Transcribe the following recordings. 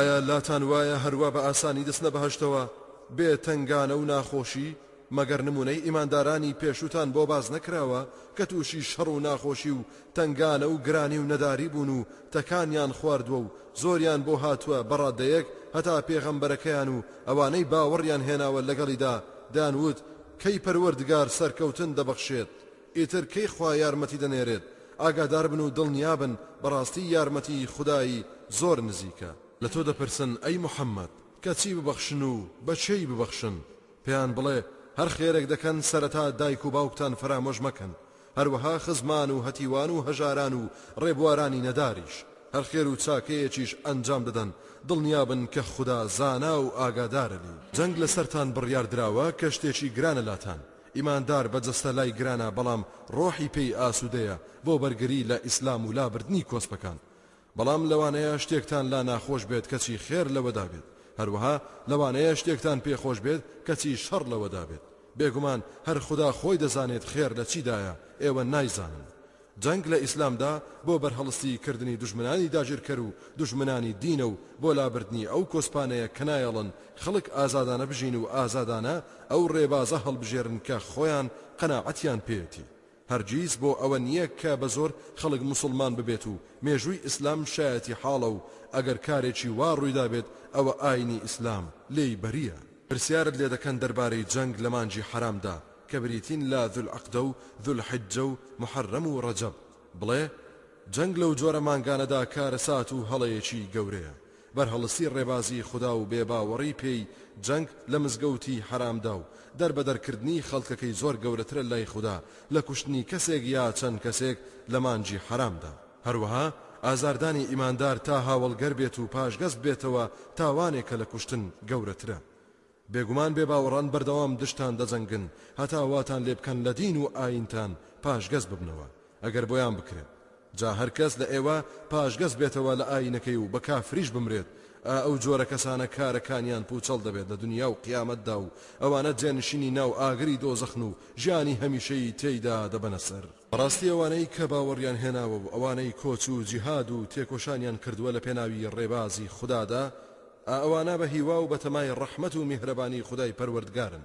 ئایا لاتان وایە هەروا بە ئاسانی دەچنە بەهەشتەوە بێ تەنگانە و ناخۆشی، مەگەر نموونەی ئیماندارانی پێشووتان بۆ باس نەکراوە کە تووشی شەڕ و ناخۆشی و تەنگانە و گرانی و نەداری بوون و تەکانیان خواردووە و زۆریان بۆ هاتووە بە ڕادەیەک هەتا پێغەمبەرەکەیان و ئەوانەی باوەڕیان هێناوە لەگەڵیدا دەیانوت کەی پەروەردگار سەرکەوتن دەبەخشێت ئیتر کەی خوا یارمەتی دەنێرێت ئاگاداربن و دڵنیابن بەڕاستی یارمەتی خودایی زۆر نزیکە. لە تۆ دەپرسن ئەی محمد کە چی ببەخشن و بە چێی ببەخشن پێیان بڵێ هەر خێرێک دەکەن سەرەتا دایک و باوکتان فەرامۆش مەکەن هەروەها خزمان و هەتیوان و هەژاران و ڕێبوارانی نەداریش هەر خێر و چاکەیەکیش ئەنجام دەدەن دڵنیابن کە خودا زانا و ئاگادارە لێی. جەنگ لەسەرتان بڕیار دراوە کە شتێکی گرانە لاتان ئیماندار بە جەستە لای گرانە بەڵام ڕۆحی پێی ئاسودەیە بۆ بەرگری لە ئیسلام و لابردنی کۆسپەکان بەڵام لەوانەیە شتێکتان لا ناخۆش بێت کەچی خێر لەوەدا بێت هەروەها لەوانەیە شتێکتان پێ خۆش بێت کەچی شەڕ لەوەدا بێت بێگومان هەر خودا خۆی دەزانێت خێر لە چیدایە ئێوە نایزانن جەنگ لە ئیسلامدا بۆ بەرهەڵستی کردنی دوژمنانی داگیرکەر و دوژمنانی دینە و بۆ لابردنی ئەو کۆسپانەیە کە نایەڵن خەڵک ئازادانە بژین و ئازادانە ئەو ڕێبازە هەڵبژێرن کە خۆیان قەناعەتیان پێیەتی هەرگیز بۆ ئەوە نییە کە بە زۆر خەڵک موسڵمان ببێت و مێژووی ئیسلام شایەتی حاڵە و ئەگەر کارێکی وا ڕوویدابێت ئەوە ئایینی ئیسلام لێی بەرییە. پرسیارت لێدەکەن دەربارەی جەنگ لە مانگی حەرامدا، کە بریتین لە ذوالعقدە و ذوالحجە و محەرەم و ڕەجەب، بڵێ، جەنگ لەو جۆرە مانگانەدا کارەسات و هەڵەیەکی گەورەیە، بەرهەڵستی ڕێبازی خودا و بێ باوەڕی پێی، جەنگ لە مزگەوتی حەرامدا و دەربەدەر کردنی خەڵکەکەی زۆر گەورەترە لای خودا لە کوشتنی کەسێک یا چەند کەسێک لە مانگی حەرامدا، هەروەها ئازاردانی ئیماندار تا هاوەڵگەر بێت و پاشگەز ببێتەوە تاوانێکە لە کوشتن گەورەترە، بێگومان بێ باوەڕان بەردەوام دژتان دەجەنگن هەتا واتان لێ بکەن لە دین و ئایینتان پاشگەز ببنەوە ئەگەر بۆیان بکرێت جا هەر کەس لە ئێوە پاشگەز بێتەوە لە ئایینەکەی و بە کافریش بمرێت ئا ئەو جۆرە کەسانە کارەکانیان پووچەڵ دەبێت لە دونیا و قیامەتدا و ئەوانە جێنشینی ناو ئاگری دۆزەخن و ژیانی هەمیشەیی تێیدا دەبەنە سەر. بەڕاستی ئەوانەی کە باوەڕیان هێناوە و ئەوانەی کۆچ و جیهاد و تێکۆشانیان کردووە لە پێناوی ڕێبازی خودادا ئا ئەوانە بە هیوا و بە تەمای ڕەحمەت و میهرەبانی خودای پەروەردگارن،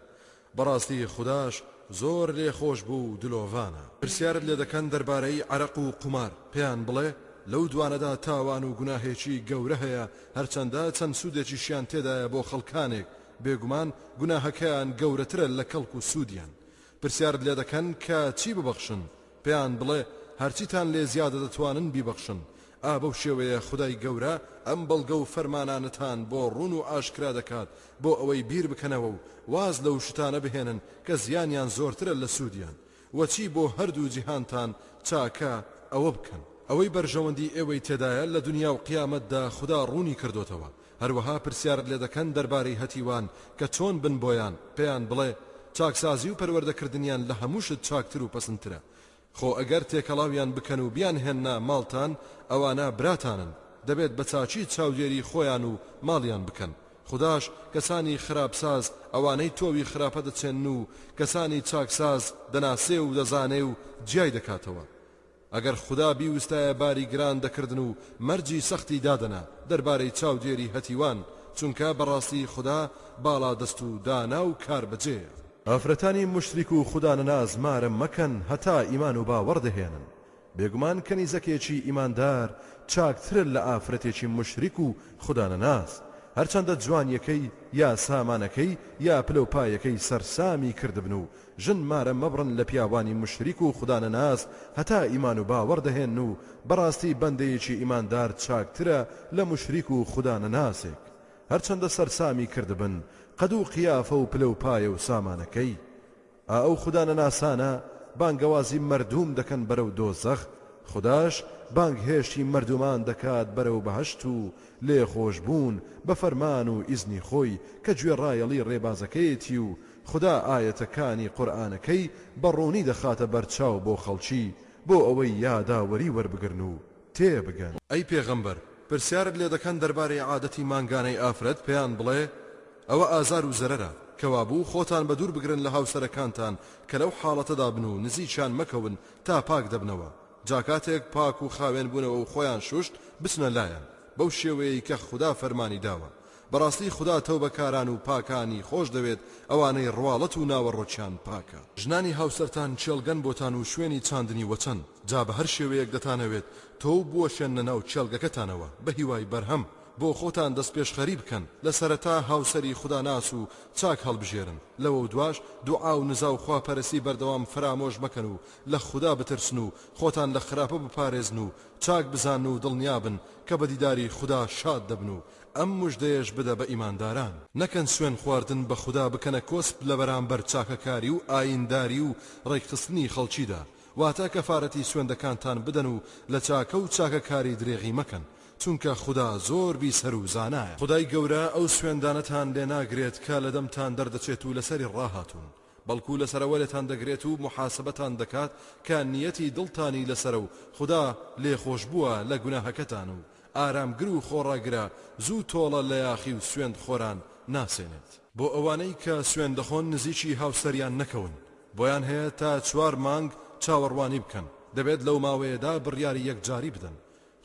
بەڕاستی خوداش زۆر لێخۆش بوو و دلۆڤانە. پرسیارت لێ دەکەن دەربارەی عەرەق و قومار، پێیان بڵێ، لەو دوانەدا تاوان و گوناهێکی گەورە هەیە، هەرچەندە چەند سوودێکیشیان تێدایە بۆ خەڵکانێک، بێگومان گوناهەکەیان گەورەترە لە کەڵک و سوودیان. پرسیارت لێ دەکەن کە چی ببەخشن، پێیان بڵێ هەرچیتان لێ زیادە دەتوانن بیبەخشن، ئا بەو شێوەیە خودای گەورە ئەم بەڵگە و فەرمانانەتان بۆ ڕوون و ئاشکرا دەکات بۆ ئەوەی بیر بکەنەوە و واز لەو شتانە بهێنن کە زیانیان زۆرترە لە سوودیان وە چی بۆ هەردوو جیهانتان چاکە ئەوە بکەن ئەوەی بەرژەوەندی ئێوەی تێدایە لە دونیا و قیامەتدا خودا ڕوونی کردۆتەوە هەروەها پرسیارت لێ دەکەن دەربارەی هەتیوان کە چۆن بن بۆیان، پێیان بڵێ چاکسازی و پەروەردەکردنیان لە هەموو شت چاکتر و پەسندترە. خۆ ئەگەر تێکەڵاویان بکەن و بیانهێننە ماڵتان، ئەوانە براتانن، دەبێت بە چاکی چاودێری خۆیان و ماڵیان بکەن. خوداش کەسانی خراپساز، ئەوانەی تۆوی خراپە دەچێنن و کەسانی چاکساز دەناسێ و دەزانێ و جیای دەکاتەوە. ئەگەر خودا بیوستایە باری گران دەکردن و مەرجی سەختی دادەنا دەربارەی چاودێری هەتیوان، چونکە بەڕاستی خودا باڵادەست و دانا و کاربەجێیە. ئافرەتانی موشریک و خودانەناس مارە مەکەن هەتا ئیمان و باوەڕ دەهێنن، بێگومان کەنیزەکێکی ئیماندار چاکترە لە ئافرەتێکی موشریک و خودانەناس، هەرچەندە جوانیەکەی یا سامانەکەی یا پلەوپایەکەی سەرسامی کردبن و ژن مارە مەبڕن لە پیاوانی موشریک و خودانەناس هەتا ئیمان و باوەڕ دەهێن و بەڕاستی بەندەیەکی ئیماندار چاکترە لە موشریک و خودانەناسێک هەرچەندە سەرسامی کردبن قەد و قیافە و پلە و پایە و سامانەکەی ئا ئەو خودانەناسانە بانگەوازی مەردووم دەکەن بەرەو دۆزەخ خوداش بانگهێشتی مەردوومان دەکات بەرەو بەهەشت و لێخۆشبوون بە فەرمان و ئیزنی خۆی کە گوێڕایەڵی ڕێبازەکەیەتی و خودا ئایەتەکانی قورئانەکەی بە ڕوونی دەخاتە بەرچاو بۆ خەڵکی بۆ ئەوەی یاداوەری وەربگرن و تێبگەن. ئەی پێغەمبەر پرسیارت لێ دەکەن دەربارەی عادەتی مانگانەی ئافرەت پێیان بڵێ، ئەوە ئازار و زەرەرە، کەوابوو خۆتان بەدوور بگرن لە هاوسەرەکانتان کە لەو حاڵەتەدا بن و نزیکیان مەکەون تا پاک دەبنەوە، جا کاتێک پاک و خاوێن بوونەوە و خۆیان شوشت بچنە لایان بەو شێوەیەی کە خودا فەرمانی داوە. بەڕاستی خودا تەوبەکاران و پاکانی خۆش دەوێت ئەوانەی ڕواڵەت و ناوەڕۆکیان پاکە. ژنانی هاوسەرتان کێڵگەن بۆتان و شوێنی چاندنی وەچەن جا بەهەر شێوەیەک دەتانەوێت تۆو بوەشێننە ناو کێڵگەکەتانەوە بەهیوای بەرهەم بۆ خۆتان دەستپێشخەری بکەن لە سەرەتا هاوسەری خوداناس و چاک هەڵبژێرن لەوەو دواش دوعا و نزا و خواپەرسی بەردەوام فەرامۆش مەکەن و لە خودا بترسن و خۆتان لە خراپە بپارێزن و چاک بزانن و دڵنیابن کە بە دیداری خودا شاد دەبن و ئەم مژدەیەش بدە بە ئیمانداران، نەکەن سوێن خواردن بە خودا بکەنە کۆسپ لە بەرامبەر چاکەکاری و ئایینداری و ڕێکخستنی خەڵکیدا، واتە کەفارەتی سوێندەکانتان بدەن و لە چاکە و چاکەکاری درێغی مەکەن، چونکە خودا زۆر بیسەر و زانایە. خودای گەورە ئەو سوێندانەتان لێ ناگرێت کە لە دەمتان دەردەچێت و لەسەری ڕاهاتوون، بەڵکو لەسەرەوەێتان دەگرێت و موحاسەبەتان دەکات کە نیەتی دڵتانی لەسەرە و خودا لێخۆش بووە لە گوناهەکەتان و ئارامگر و خۆڕاگرە زوو تۆڵە لەیاخی و سوێند خۆران ناسێنێت. بۆ ئەوانەی کە سوێند دەخۆن نزیکی هاوسەریان نەکەون بۆیان هەیە تا چوار مانگ چاوەڕوانی بکەن، دەبێت لەو ماوەیەدا بڕیاری یەکجاری بدەن،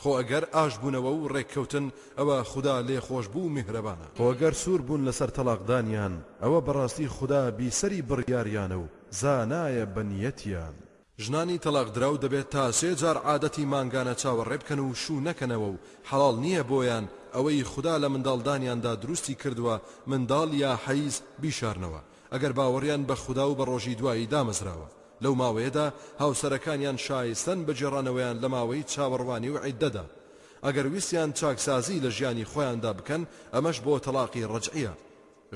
خۆ ئەگەر ئاش بوونەوە و ڕێککەوتن ئەوە خودا لێخۆشبوو و میهرەبانە. خۆ گەر سوور بوون لەسەر تەڵاق دانیان ئەوە بەڕاستی خودا بیسەری بڕیاریانە و زانایە بە نیەتیان. ژنانی تەڵاق دراو دەبێت تا سێ جار عادەتی مانگانە چاوەڕێ بکەن و شوو نەکەنەوە و حەڵاڵ نییە بۆیان ئەوەی خودا لە منداڵدانیاندا دروستی کردووە منداڵ یا حەیز بیشارنەوە ئەگەر باوەڕیان بە خودا و بە ڕۆژی دوایی دامەزراوە، لەو ماوەیەدا هاوسەرەکانیان شایستەن بە گێڕانەوەیان لە ماوەی چاوەڕوانی و عیددەدا. ئەگەر ویستیان چاکسازی لە ژیانی خۆیاندا بکەن، ئەمەش بۆ تەڵاقی ڕەجعییە.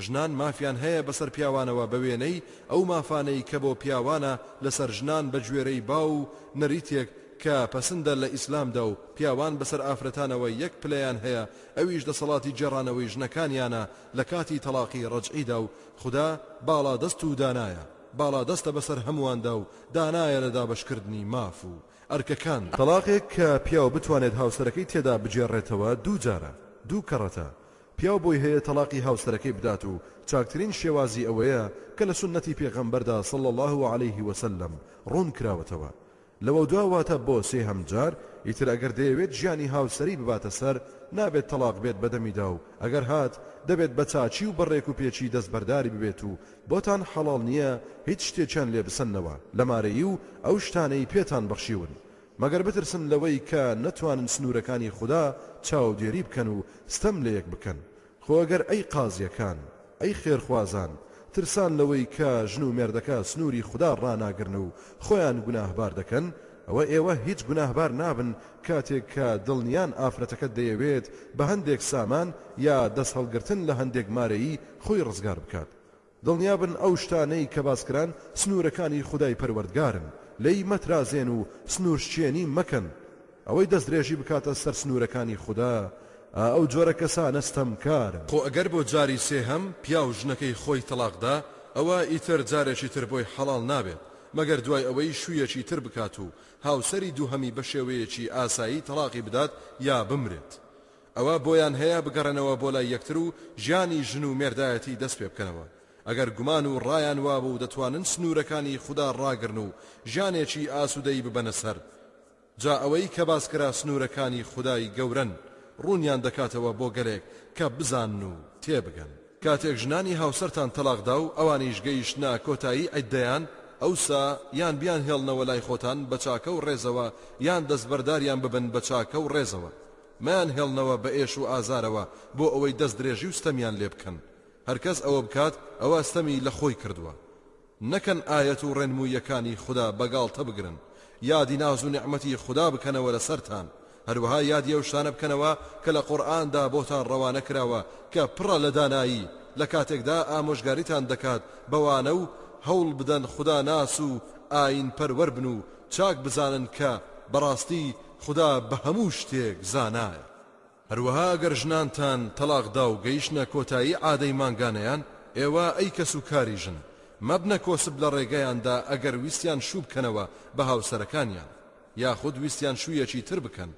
ژنان مافیان هەیە بەسەر پیاوانەوە بە وێنەی ئەو مافانەی کە بۆ پیاوانە لەسەر ژنان بە گوێرەی باو و نەریتێک کە پەسندە لە ئیسلامدا و پیاوان بەسەر ئافرەتانەوە یەک پلەیان هەیە ئەویش دەسەڵاتی گێڕانەوەی ژنەکانیانە لە کاتی تەڵاقی ڕەجعیدا و خودا باڵادەست و دانایە، باڵادەستە بەسەر هەموواندا و دانایە لە دابەشکردنی ماف و ئەرکەکاندا. تەڵاقێک کە پیاو بتوانێت هاوسەرەکەی تێدا بگێڕێتەوە دوو جارە، دوو کەڕەتە، پیاو بۆی هەیە تەڵاقی هاوسەرەکەی بدات و چاکترین شێوازی ئەوەیە کە لە سوننەتی پێغەمبەردا صلی اللە علیه وسلم ڕوون کراوەتەوە لەوەودوا واتە بۆ سێهەم جار ئیتر ئەگەر دەیەوێت ژیانی هاوسەری بباتە سەر نابێت تەڵاق بێت بەدەمیدا و ئەگەر هات دەبێت بە چاکی و بە ڕێک و پێکی دەستبەرداری ببێت و بۆتان حەڵاڵ نییە هیچ شتێکیان لێ بسەننەوە لە مارەیی و ئەو شتانەی پێتان بەخشیون مەگەر بترسن لەوەی کە نەتوانن سنوورەکانی خودا چاودێری بکەن و ستەم لەیەک بکەن خۆ ئەگەر ئەی قازیەکان، ئەی خێرخوازان، ترسان لەوەی کە ژن و مێردەکە سنووری خودا ڕاناگرن و خۆیان گوناهبار دەکەن، ئەوە ئێوە هیچ گوناهبار نابن کاتێک کە دڵنیان ئافرەتەکەت دەیەوێت بە هەندێک سامان یا دەستهەڵگرتن لە هەندێک مارەیی خۆی ڕزگار بکات دڵنیابن ئەو شتانەی کە باسکران سنوورەکانی خودای پەروەردگارن، لێی مەترازێن و سنوورشکێنی مەکەن، ئەوەی دەستدرێژی بکاتە سەر سنوورەکانی خودا، ئا ئەو جۆرە کەسانە ستەمکارن. خۆ ئەگەر بۆ جاری سێهەم پیاو ژنەکەی خۆی تەڵاق دا، ئەوا ئیتر جارێکی تر بۆی حەڵاڵ نابێت، مەگەر دوای ئەوەی شوویەکی تر بکات و هاوسەری دووهەمی بەشێوەیەکی ئاسایی تەڵاقی بدات یا بمرێت، ئەوە بۆیان هەیە بگەڕێنەوە بۆ لای یەکتر و ژیانی ژن و مێردایەتی دەست پێ بکەنەوە ئەگەر گومان و ڕایان وابوو و دەتوانن سنوورەکانی خودا ڕاگرن و ژیانێکی ئاسوودەی ببەنە سەر جا ئەوەی کە باس کرا سنوورەکانی خودای گەورەن ڕوونیان دەکاتەوە بۆ گەلێک کە بزانن و تێبگەن. کاتێک ژنانی هاوسەرتان تەلاق دا و ئەوانیش گەیشتنە کۆتایی عیددەیان ئەوسا یان بیانهێڵنەوە لای خۆتان بە چاکە و ڕێزەوە یان دەستبەرداریان ببن بە چاکە و ڕێزەوە مەیانهێڵنەوە بە ئێش و ئازارەوە بۆ ئەوەی دەست درێژی و ستەمیان لێ بکەن، هەرکەس ئەوە بکات ئەوا ستەمی لە خۆی کردووە. نەکەن ئایەت و ڕێنموویەکانی خودا بە گاڵتە بگرن، یادی ناز و نیعمەتی خودا بکەنەوە لە سەرتان، هەروەها یادی ئەو شتانە بکەنەوە کە لە قورئاندا بۆتان ڕەوانە کراوە کە پڕە لە دانایی، لە کاتێکدا ئامۆژگاریتان دەکات بەوانە و هەوڵ بدەن خودا ناس و ئایین پەروەر بن و چاک بزانن کە بەڕاستی خودا بە هەموو شتێک زانایە. هەروەها گەر ژنانتان تەڵاق دا و گەیشتنە کۆتایی عادەی مانگانەیان، ئێوە ئەی کەس و کاری ژن، مەبنە کۆسپ لە ڕێگەیاندا ئەگەر ویستیان شوو بکەنەوە بە هاوسەرەکانیان، یاخود ویستیان شوویەکی تر بکەن،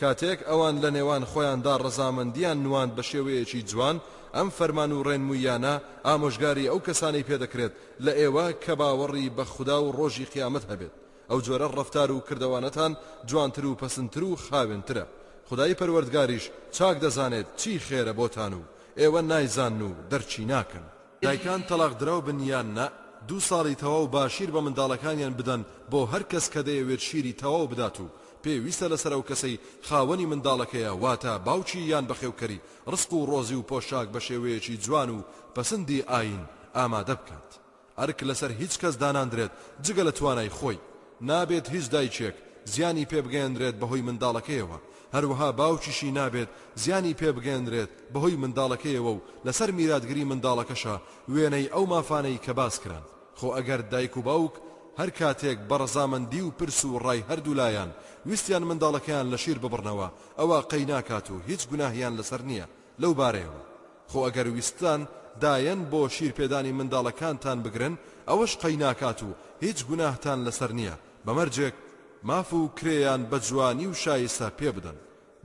کاتێک ئەوان لە نێوان خۆیاندا ڕەزامەندییان نواند بە شێوەیەکی جوان ئەم فەرمان و ڕێنمووییانە ئامۆژگاری ئەو کەسانەی پێ دەکرێت لە ئێوە کە باوەڕی بە خودا و ڕۆژی قیامەت هەبێت ئەو جۆرە ڕەفتار و کردەوانەتان جوانتر و پەسندتر و خاوێنترە، خودای پەروەردگاریش چاک دەزانێت چی خێرە بۆتان و ئێوە نایزانن و دەرکی ناکەن. دایکان تەڵاق دراو بن یان نا، دوو ساڵی تەواو با شیر بە منداڵەکانیان بدەن بۆ هەر کەس کە دەیەوێت شیری تەواو بدات و پێویستە لەسەر ئەو کەسەی خاوەنی منداڵەکەیە واتە باوکی یان بەخێوکەری ڕزق و ڕۆزی و پۆشاک بە شێوەیەکی جوان و پەسندی ئایین ئامادە بکات ئەرک لەسەر هیچ کەس داناندرێت جگە لە توانای خۆی، نابێت هیچ دایکێک زیانی پێ بگەیەنرێت بەهۆی منداڵەکەیەوە، هەروەها باوکیشی نابێت زیانی پێ بگەیەنرێت بەهۆی منداڵەکەیەوە و لەسەر میراتگری منداڵەکەشە وێنەی ئەو مافانەی کە باس کران، خۆ ئەگەر دایک و باوک هەر کاتێک بە ڕەزامەندی و پرس و ڕای هەردوو لایان ویستیان منداڵەکەیان لە شیر ببڕنەوە ئەوا قەیناکات و هیچ گوناهیان لەسەر نییە لەو بارەیەوە. خۆ ئەگەر ویستتان دایەن بۆ شیر پێدانی منداڵەکانتان بگرن ئەوەش قەی ناکات و هیچ گوناهتان لەسەر نیە بە مەرجێک ماف و کرێیان بە جوانی و شایستە پێ بدەن.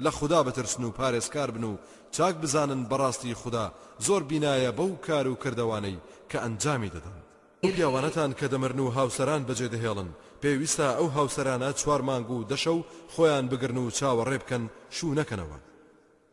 لە خودا بترسن و پارێزکار بن و چاک بزانن بەڕاستی خودا زۆر بینایە بەو کار و کردەوانەی کە ئەنجامی دەدەن. ئەو پیاوانەتان کە دەمرن و هاوسەران بەجێ دەهێڵن پێویستە ئەو هاوسەرانە چوار مانگ و دە شەو خۆیان بگرن و چاوەڕێ بکەن شوو نەکەنەوە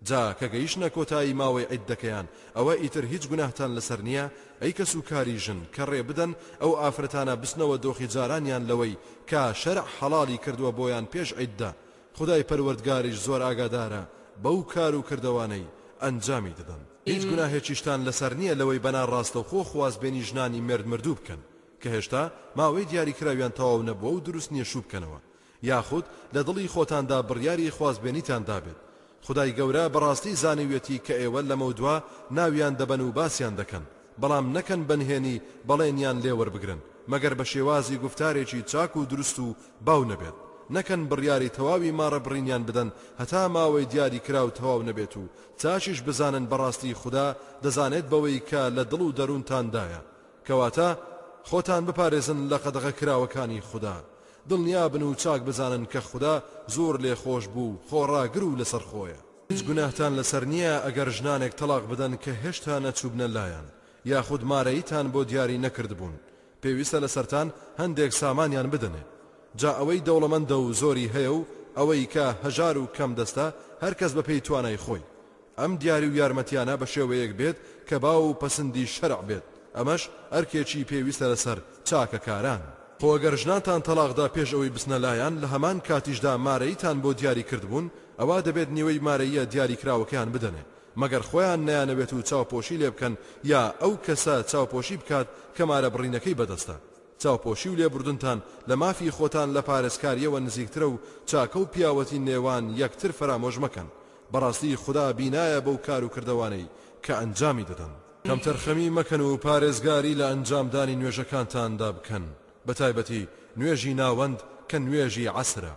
جا کە گەیشتنە کۆتایی ماوەی عیددەکەیان ئەوە ئیتر هیچ گوناهتان لەسەر نیە ئەی کەس و کاری ژن کە ڕێ بدەن ئەو ئافرەتانە بچنەوە دۆخی جارانیان لەوەی کە شەرع حەڵاڵی کردوە بۆیان پێش عیددە خودای پەروەردگاریش زۆر ئاگادارە بەو کار و کردەوانەی ئەنجامی دەدەن هیچ گوناهێکیشتان لەسەر نیە لەوەی بە ناڕاستەوخۆ خوازبێنی ژنانی مێرد مردوو بکەن کە هێشتا ماوەی دیاری کراویان تەواو نەبوە و دروست نیە شوو بکەنەوە یاخود لە دڵی خۆتاندا بڕیاری خوازبێنیتان دابێت، خودای گەورە بەڕاستی زانیویەتی کە ئێوە لەمەودوا ناویان دەبەن و باسیان دەکەن، بەڵام نەکەن بە نهێنی بەڵێنیان لێ وەربگرن، مەگەر بە شێوازی گوفتارێکی چاک و دروست و باو نەبێت، نەکەن بڕیاری تەواوی ماڕە بڕینیان بدەن هەتا ماوەی دیاری کراو تەواو نەبێت و تاکیش بزانن بەڕاستی خودا دەزانێت بەوەی کە لە دڵ و دەروونتاندایە کەواتە خۆتان بپارێزن لە قەدەغەکراوەکانی خودا، دڵنیابن و چاک بزانن کە خودا زۆر لێخۆشبوو و خۆڕاگر و لەسەر خۆیە. هیچ گوناهتان لەسەر نییە ئەگەر ژنانێک تەڵاق بدەن کە هێشتا نەچووبنە لایان، یاخود مارەییتان بۆ دیاری نەکردبوون، پێویستە لەسەرتان هەندێک سامانیان بدەنێ، جا ئەوەی دەوڵەمەندە و زۆری هەیە و ئەوەی کە هەژار و کەمدەستە، هەرکەس بەپێی توانای خۆی. ئەم دیاری و یارمەتیانە بە شێوەیەک بێت کە باو و پەسندی شەرع بێت، ئەمەش ئەرکێکی پێویستە لەسەر چاکەکاران. خۆ گەر ژنانتان تەڵاق دا پێش ئەوەی بچنە لایان لە هەمان کاتیشدا مارەییتان بۆ دیاری کردبوون، ئەوا دەبێت نیوەی مارەییە دیاری کراوەکەیان بدەنێ، مەگەر خۆیان نەیانەوێت و چاوپۆشی لێ بکەن یا ئەو کەسە چاوپۆشی بکات کە مارە بڕینەکەی بەدەستە، چاوپۆشی و لێبوردنتان لە مافی خۆتان لە پارێزکارییەوە نزیکترە و چاکە و پیاوەتی نێوان یەکتر فەرامۆش مەکەن، بەڕاستی خودا بینایە بەو کار و کردەوانەی کە ئەنجامی دەدەن. کەمتەرخەمی مەکەن و پارێزگاری لە ئەنجامدانی نوێژەکانتاندا بکەن، بەتایبەتی نوێژی ناوەند کە نوێژی عەسرە،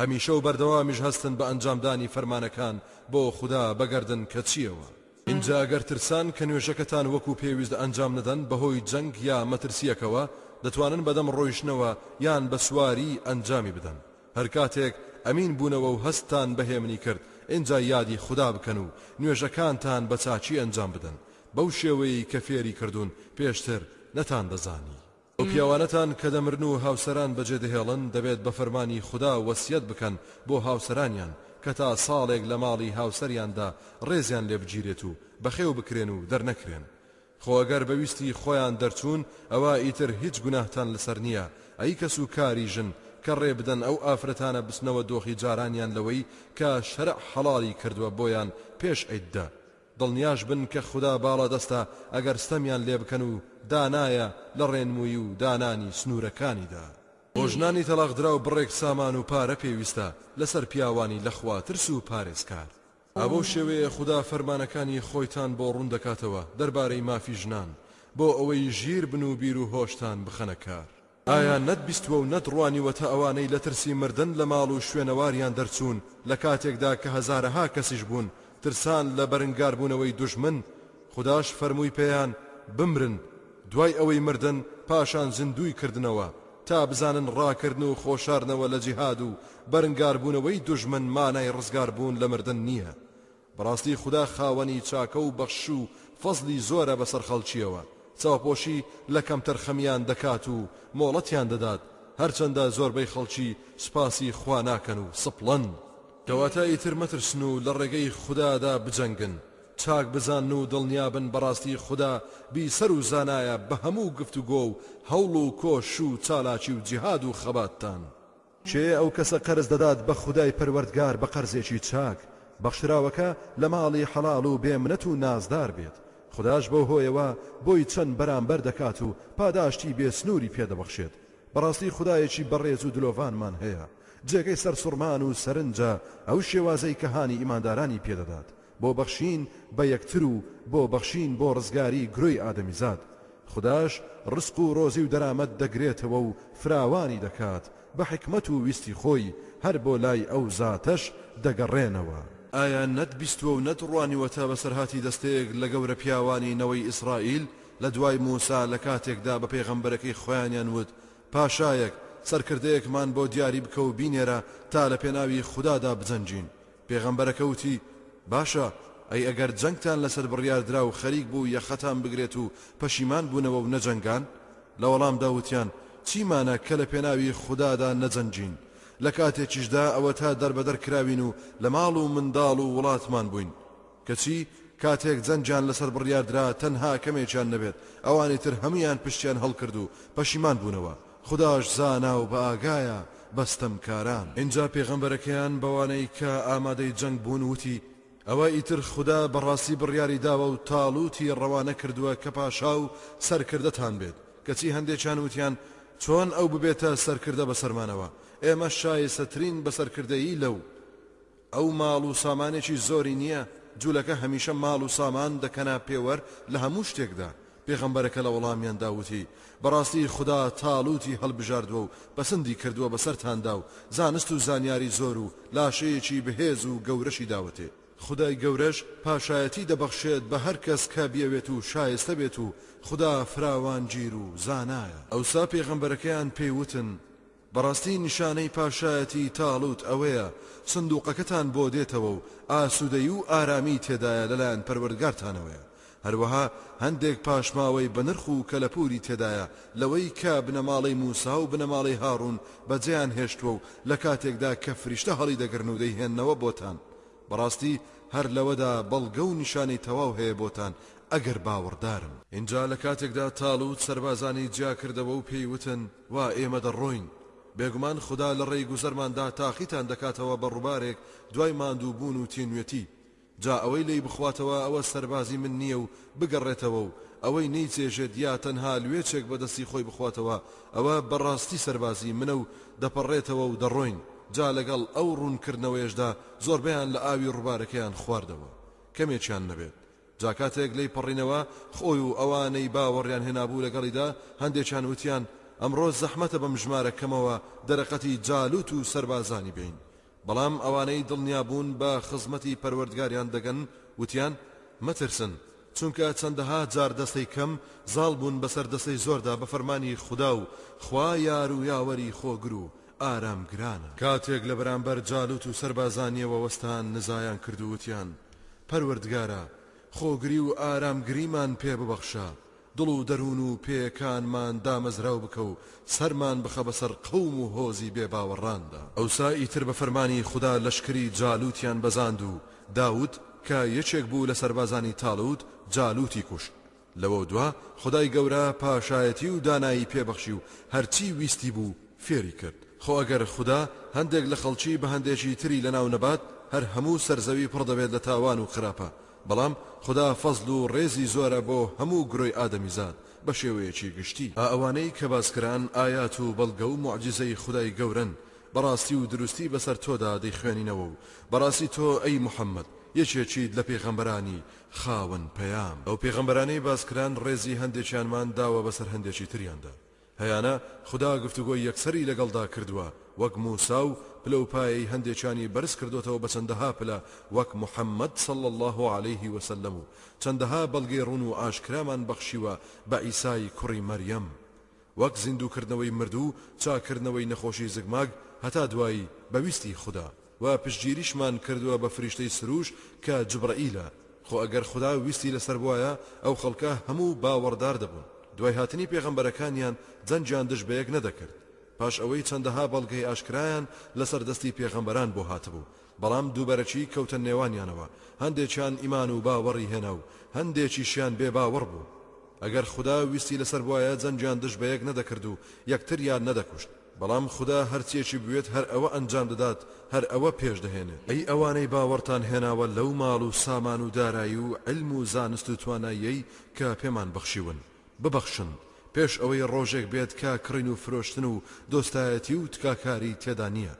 هەمیشە و بەردەوامیش هەستن بە ئەنجامدانی فەرمانەکان بۆ خودا بە گەردن کەچییەوە، ئینجا گەر ترسان کە نوێژەکەتان وەکو پێویست ئەنجام نەدەن بەهۆی جەنگ یا مەترسییەکەوە، دەتوانن بەدەم ڕۆیشتنەوە یان بە سواریی ئەنجامی بدەن. هەر کاتێک ئەمین بوونەوە و هەستتان بە هێمنی کرد، ئینجا یادی خودا بکەن و نوێژەکانتان بە چاکی ئەنجام بدەن، بەو شێوەیەی کە فێری کردوون، پێشتر نەتاندەزانی. ئەو پیاوانەتان کە دەمرن و هاوسەران بەجێدەهێڵن، دەبێت بە فەرمانی خودا وەسیەت بکەن بۆ هاوسەرانیان کە تا ساڵێک لە ماڵی هاوسەریاندا ڕێزیان لێبگیرێت و بەخێو بکرێن و دەرنەکرێن، خۆ ئەگەر بە ویستی خۆیان دەرچوون ئەوا ئیتر هیچ گوناهتان لەسەر نیە ئەی کەس و کاری ژن کە ڕێ بدەن ئەو ئافرەتانە بچنەوە دۆخی جارانیان لەوەی کە شەرع حەڵاڵی کردوە بۆیان پێش عیددە دڵنیاش بن کە خودا باڵادەستە ئەگەر ستەمیان لێ بکەن و دانایە لە ڕێنمووی و دانانی سنورەکانیدا. بۆ ژنانی تەڵاقدراو بڕێک سامان و پارە پێویستە لەسەر پیاوانی لە خوا ترس و پارێزکار. ئا بەو شێوەیە خودا فەرمانەکانی خۆیتان بۆ ڕوون دەکاتەوە دەربارەی مافی ژنان، بۆ ئەوەی ژیر بن و بیر و هۆشتان بخەنە کار. ئایا نەتبیستووە و نەتڕوانیوەتە ئەوانەی لە ترسی مردن لە ماڵ و شوێنەواریان دەرچوون لە کاتێکدا کە هەزارەها کەسیش بوون ترسان لە بەرنگاربوونەوەی دوژمن، خوداش فەرمووی پێیان، بمرن، دوای ئەوەی مردن پاشان زیندووی کردنەوە تا بزانن ڕاکردن و خۆشاردنەوە لە جیهاد و بەرنگاربوونەوەی دوژمن مانای ڕزگاربوون لە مردن نییە بەڕاستی خودا خاوەنی چاکە و بەخش و فەزلی زۆرە بەسەر خەڵکیەوە چاوپۆشی لە کەمتەرخەمیان دەکات و مۆڵەتیان دەدات هەرچەندە زۆربەی خەڵکی سوپاسی خوا ناکەن و سپڵن کەواتە ئیتر مەترسن و لە ڕێگەی خودادا بجەنگن چاک بزانن و دڵنیابن بەڕاستی خودا بیسەر و زانایە بە هەموو گفتوگۆ و هەوڵ و کۆش و چالاکی و جیهاد و خەباتتان. کێ ئەو کەسە قەرز دەدات بە خودای پەروەردگار بە قەرزێکی چاک، بەخشراوەکە لە ماڵی حەڵاڵ و بێ منەت و نازدار بێت، خوداش بەو هۆیەوە بۆی چەند بەرامبەر دەکات و پاداشتی بێ سنووری پێ دەبەخشێت، بەڕاستی خودایەکی بەڕێز و دلۆڤانمان هەیە، جێگەی سەرسوڕمان و سەرنجە ئەو شێوازەی کە هانی ئیماندارانی پێ دەدات، بۆ بەخشین بە یەکتر و بۆ بەخشین بۆ ڕزگاری گرۆی ئادەمیزاد، خوداش ڕزق و ڕۆزی و دەرامەت دەگرێتەوە و فراوانی دەکات بە حیکمەت و ویستی خۆی، هەر بۆ لای ئەو زاتەش دەگەڕێنەوە. ئایا نەت بیستووە و نەت ڕوانیوە تا بەسەرهاتی دەستەیەک لە گەورە پیاوانی نەوەی ئیسرائیل لە دوای مووسا لە کاتێکدا بە پێغەمبەرەکەی خۆیانیان وت، پاشایەک، سەرکردەیەکمان بۆ دیاری بکە و بینێرە تا لە پێناوی خودادا بجەنگین، پێغەمبەرەکە وتی، باشە ئەی ئەگەر جەنگتان لەسەر بڕیاردرا و خەریک بوو یەخەتان بگرێت و پەشیمان بوونەوە و نەجەنگان؟ لە وەڵامدا وتیان، چیمانە کە لە پێناوی خودادا نەجەنگین، لە کاتێکیشدا ئەوەتا دەربەدەر کراوین و لە ماڵ و منداڵ و وڵاتمان بووین، کەچی کاتێک جەنگیان لەسەر بڕیاردرا تەنها کەمێکیان نەبێت ئەوانی تر هەموویان پشتیان هەڵکرد و پەشیمان بوونەوە. خوداش زانا و بە ئاگایە بە ستەمکاران. ئینجا پێغەمبەرەکەیان بەوانەی کە ئامادەی جەنگ بوون وتی، ئەوە ئیتر خودا بە ڕاستی بڕیاری داوە و تاڵوتی ڕەوانە کردووە کە پاشا و سەرکردەتان بێت، کەچی هەندێکیان وتیان، چۆن ئەو ببێتە سەرکردە بەسەرمانەوە، ئێمە شایستەترین بە سەرکردەیی لەو. ئەو ماڵ و سامانێکی زۆری نییە، جولەکە هەمیشە ماڵ و سامان دەکەنە پێوەر لە هەموو شتێکدا، پێغەمبەرەکە لە وەڵامیاندا وتی، بەڕاستی خودا تاڵوتی هەڵبژاردوە و پەسندی کردوە بەسەرتاندا و زانست و زانیاری زۆر و لاشەیەکی بەهێز و گەورەشی داوەتێ، خودای گەورەش پاشایەتی دەبەخشێت بە هەر کەس کە بیەوێت و شایستە بێت و خودا فراوانگیر و زانایە. ئەوسا پێغەمبەرەکەیان پێی وتن، بەڕاستی نیشانەی پاشایەتی تاڵوت ئەوەیە سندوقەکەتان بۆ دێتەوە و ئاسودەیی و ئارامی تێدایە لەلایەن پەروەردگارتانەوەیە، هەروەها هەندێک پاشماوەی بەنرخ و کەلەپوری تێدایە لەوەی کە بنەماڵەی موسا و بنەماڵەی هاڕون بەجێیان هێشتوە و لەکاتێکدا کە فریشتە هەڵیدەگرن و دەیهێننەوە بۆتان بەڕاستی هەر لەوەدا بەڵگە و نیشانەی تەواو هەیە بۆتان ئەگەر باوەڕدارن. ئینجا لەکاتێکدا تاڵوت سەربازانی جیاکردەوە و پێی وتن، وا ئێمە دەڕۆین، بێگومان خودا لە ڕێگوزەرماندا تاقیتان دەکاتەوە بە ڕوبارێک دوای ماندووبوون و تینوێتی، جا ئەوەی لێی بخواتەوە ئەوە سەربازی من نییە و بگەڕێتەوە و ئەوەی نەیچێژێت یا تەنها لوێچێک بە دەستی خۆی بخواتەوە ئەوە بە ڕاستی سەربازی منە و دەپەڕێتەوە و دەڕۆین، جا لەگەڵ ئەو ڕوونکردنەوەیەشدا زۆربەیان لە ئاوی ڕوبارەکەیان خواردەوە کەمێکیان نەبێت جا کاتێک لێی پەڕینەوە خۆی و ئەوانەی باوەڕیان هێنابوو لەگەڵیدا هەندێکیان وتیان ئەمڕۆ زەحمەتە بەم ژمارە کەمەوە دەرەقەتی جالوت و سەربازانی بێین بەڵام ئەوانەی دڵنیابوون بە خزمەتی پەروەردگاریان دەگەن وتیان مەترسن چونکە چەندەها جار دەستەی کەم زاڵ بوون بەسەر دەستەی زۆردا بە فەرمانی خودا و خوا یار و یاوەری خۆگر و ئارامگرانە. کاتێک لەبەرامبەر جالوت و سەربازانیەوە وەستان نزایان کرد و وتیان، پەروەردگارا خۆگری و ئارامگریمان پێ ببەخشە، دڵ و دەروون و پێیەکانمان دامەزراو بکە و سەرمان بخە بەسەر قەوم و هۆزی بێ باوەڕاندا. ئەوسا ئیتر بە فەرمانی خودا لەشکری جالوتیان بەزاند و داود کە یەکێک بوو لە سەربازانی تالوت جالوتی کوشت لەوەودوا خودای گەورە پاشایەتی و دانایی پێ بەخشی و هەرچی ویستی بوو فێری کرد، خۆ ئەگەر خودا هەندێک لە خەڵکی بە هەندێکی تری لەناو نەبات هەر هەموو سەرزەوی پڕ دەبێت لە تاوان و خراپە، بەڵام خودا فەزڵ و ڕێزی زۆرە بۆ هەموو گرۆی ئادەمیزاد بە شێوەیەکی گشتی. ئا ئەوانەی کە باسکران ئایات و بەڵگە و موعجیزەی خودای گەورەن بە ڕاستی و دروستی بەسەر تۆدا دەیخوێنینەوە و بەڕاستی تۆ ئەی محمد یەکێکیت لە پێغەمبەرانی خاوەن پەیام، ئەو پێغەمبەرانەی باس کران ڕێزی هەندێکیانمان داوە بەسەر هەندێکی تریاندا، هەیانە خودا گفتوگۆی یەکسەری لەگەڵدا کردووە وەک موسا و پلە و پایەی هەندێکیانی بەرز کردۆتەوە بە چەندەها پلە وەک محمد صلی اللە علیه وسلم و چەندەها بەڵگەی ڕوون و ئاشکرامان بەخشیوە بە عیسای کوڕی مەریەم وەک زیندووکردنەوەی مردوو، چاککردنەوەی نەخۆشی زگماگ، هەتا دوایی، بە ویستی خودا، وە پشتگیریشمان کردووە بە فریشتەی سروش کە جبرئیلە، خۆ ئەگەر خودا ویستی لەسەر بوایە ئەو خەڵکە هەموو باوەڕدار دەبوون، دوای هاتنی پێغەمبەرەکانیان جەنگیان دژ بەیەک نەدەکرد، پاش ئەوەی چەندەها بەڵگەی ئاشکرایان لەسەر دەستی پێغەمبەران بۆ هاتبوو، بەڵام دووبەرەکی کەوتە نێوانیانەوە، هەندێکیان ئیمان و باوەڕی هێنا و هەندێکیشیان بێ باوەڕ بوو. ئەگەر خودا ویستی لەسەر بوایە جەنگیان دژ بەیەک نەدەکرد و یەکتریان نەدەکوشت. بەڵام خودا هەرچییەکی بوێت هەر ئەوە ئەنجام دەدات، هەر ئەوە پێش دەهێنێ. ئەی ئەوانەی باوەڕتان هێناوە لەو ماڵ و سامان و دارایی و عیلم و زانست و تواناییەی کە پێمان بەخشیون، ببەخشن، پێش ئەوەی ڕۆژێک بێت کە کڕین و فرۆشتن و دۆستایەتی و تکاکاری تێدا نییە.